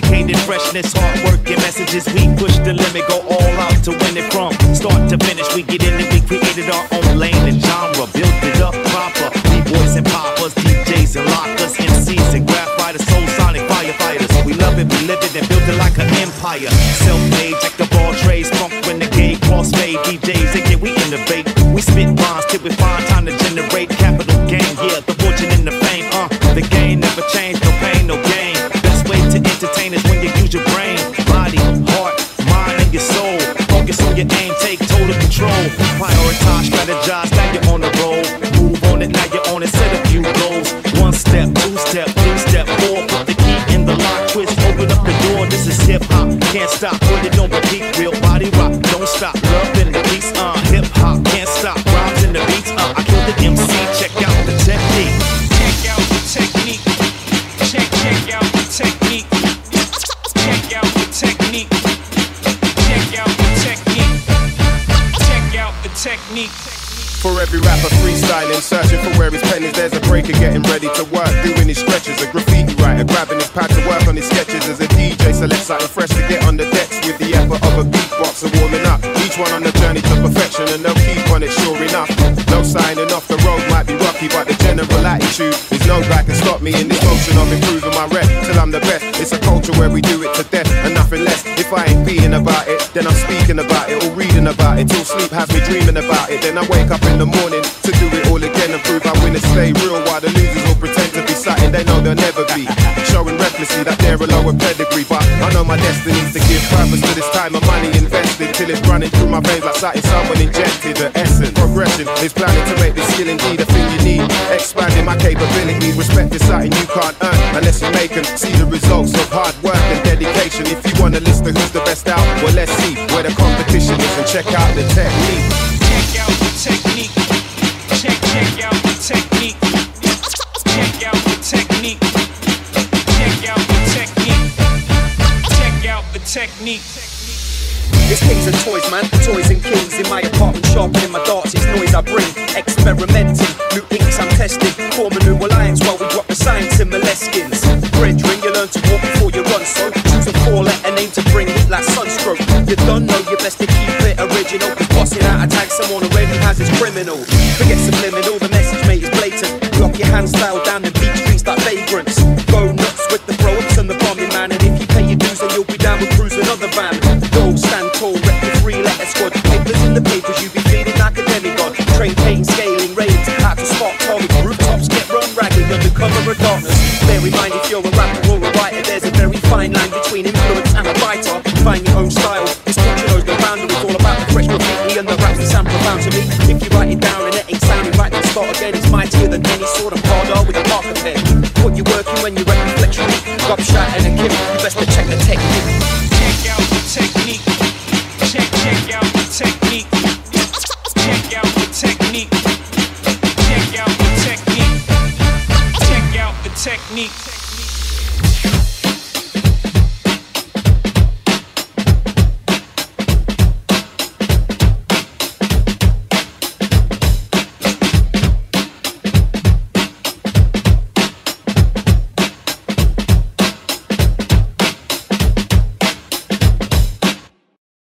dedicated freshness, hard work and messages. We push the limit, go all out to win it from start to finish. We get in and we created our own lane and genre, built it up proper. B-boys and poppers, DJs and lockers, MCs and graphiters, soul sonic firefighters. We love it, we live it, and built it like an empire. Self-made, jack the ball trades, funk when the gay crossfade. DJs, they get we innovate. We spit rhymes till we find time to generate capital gain. Yeah, the fortune and the fame. Uh, the game never changed, entertain is when you use your brain, body, heart, mind, and your soul. Focus on your aim, take total control. Prioritize, strategize, now you're on the roll. Move on it, now you're on it. Set a few goals. One step, two step, three step, four. Put the key in the lock, twist, open up the door. This is hip hop, can't stop. Put it on technique. For every rapper freestyling, searching for where his pen is, there's a breaker getting ready to work, doing his stretches. A graffiti writer grabbing his pad to work on his sketches. As a DJ selects something fresh to get on the decks with the effort of a beatboxer warming up. Each one on the journey to perfection, and they'll keep on it sure enough. No signing off, the road might be rocky, but the general attitude stop me in this motion of improving my rep till I'm the best. It's a culture where we do it to death and nothing less. If I ain't being about it, then I'm speaking about it or reading about it till sleep has me dreaming about it. Then I wake up in the morning to do it all again and prove I win and stay real while the losers all pretend to be something they know they'll never be. Showing recklessly that they're a lower pedigree, but I know my destiny's to give purpose to this time of money invested till it's running through my veins like something someone injected. Progression is planning to make this skill indeed a thing you need. Expanding my capabilities, respect is something you can't earn unless you make and see the results of hard work and dedication. If you want a list of who's the best out, well let's see where the competition is and check out the technique. Check out the technique. Check, check out the technique. Check out the technique. Check out the technique. Check out the technique. It's kings and toys, man. Toys and kings in my apartment, sharpening my darts. It's noise I bring. Experimenting, new inks I'm testing. Form a new alliance while we drop the science in moleskins. Brethren, you learn to walk before you run, so choose a four letter name to bring it like sunstroke. You don't know, you best to keep it original. Cause bossing out a tag someone already has is criminal. Forget subliminal, the message, mate, is blatant. Lock your hands style down the start again. It's mightier than any sort of harder with a marker pen. Put you working when you're at reflection. Grub shot and a kill. You best to check the technique. Check out the technique. Check, check out the technique. Check out the technique. Check out the technique. Check out the technique.